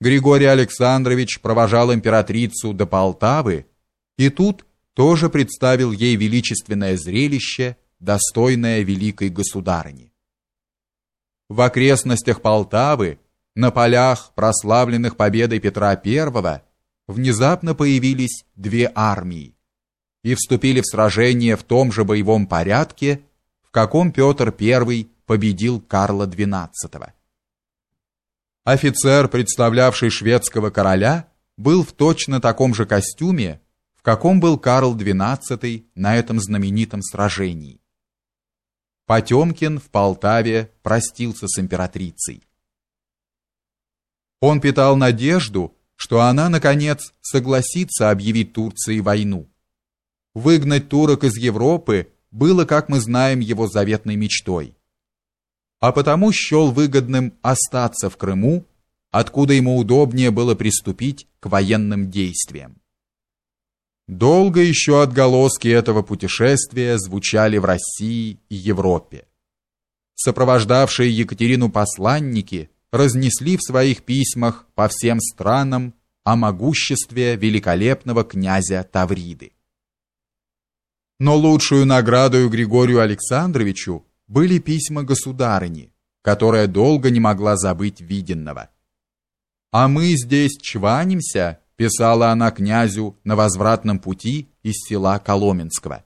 Григорий Александрович провожал императрицу до Полтавы, и тут тоже представил ей величественное зрелище, достойное великой государыни. В окрестностях Полтавы, на полях, прославленных победой Петра I, внезапно появились две армии и вступили в сражение в том же боевом порядке, в каком Петр I победил Карла XII. Офицер, представлявший шведского короля, был в точно таком же костюме, в каком был Карл XII на этом знаменитом сражении. Потемкин в Полтаве простился с императрицей. Он питал надежду, что она, наконец, согласится объявить Турции войну. Выгнать турок из Европы было, как мы знаем, его заветной мечтой а потому счел выгодным остаться в Крыму, откуда ему удобнее было приступить к военным действиям. Долго еще отголоски этого путешествия звучали в России и Европе. Сопровождавшие Екатерину посланники разнесли в своих письмах по всем странам о могуществе великолепного князя Тавриды. Но лучшую награду Григорию Александровичу были письма государыни, которая долго не могла забыть виденного. «А мы здесь чванимся», — писала она князю на возвратном пути из села Коломенского,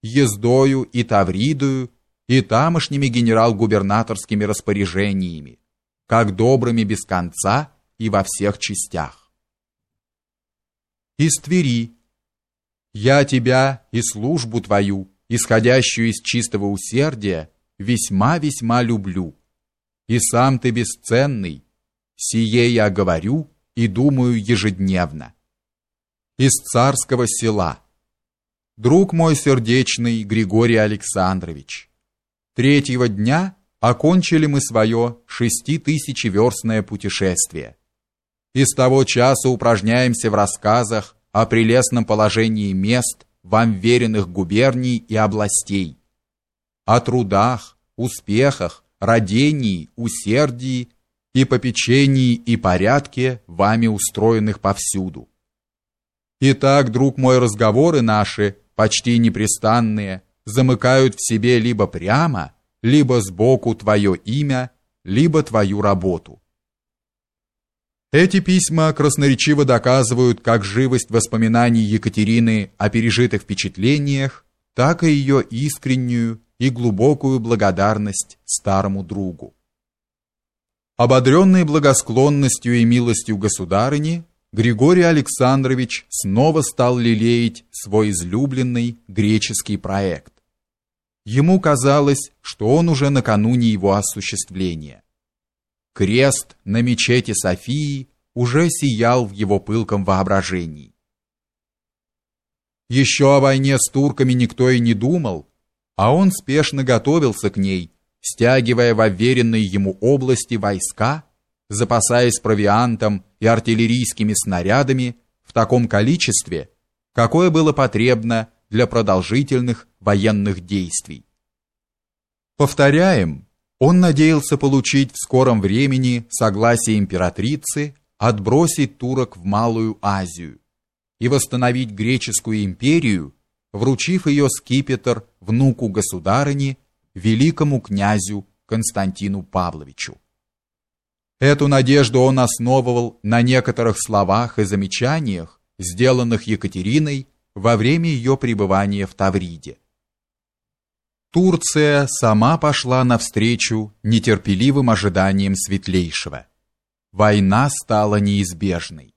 «ездою и тавридою, и тамошними генерал-губернаторскими распоряжениями, как добрыми без конца и во всех частях». Из Твери «Я тебя и службу твою, исходящую из чистого усердия, весьма-весьма люблю. И сам ты бесценный, сие я говорю и думаю ежедневно. Из царского села. Друг мой сердечный Григорий Александрович, третьего дня окончили мы свое шеститысячеверстное путешествие. И с того часа упражняемся в рассказах о прелестном положении мест вам веренных губерний и областей, о трудах, успехах, родении, усердии и попечении и порядке, вами устроенных повсюду. Итак, друг мой, разговоры наши, почти непрестанные, замыкают в себе либо прямо, либо сбоку твое имя, либо твою работу. Эти письма красноречиво доказывают как живость воспоминаний Екатерины о пережитых впечатлениях, так и ее искреннюю и глубокую благодарность старому другу. Ободренный благосклонностью и милостью государыни, Григорий Александрович снова стал лелеять свой излюбленный греческий проект. Ему казалось, что он уже накануне его осуществления. Крест на мечети Софии уже сиял в его пылком воображении. Еще о войне с турками никто и не думал, а он спешно готовился к ней, стягивая в уверенные ему области войска, запасаясь провиантом и артиллерийскими снарядами в таком количестве, какое было потребно для продолжительных военных действий. Повторяем, он надеялся получить в скором времени согласие императрицы отбросить турок в Малую Азию и восстановить греческую империю вручив ее скипетр внуку государыни, великому князю Константину Павловичу. Эту надежду он основывал на некоторых словах и замечаниях, сделанных Екатериной во время ее пребывания в Тавриде. Турция сама пошла навстречу нетерпеливым ожиданиям светлейшего. Война стала неизбежной.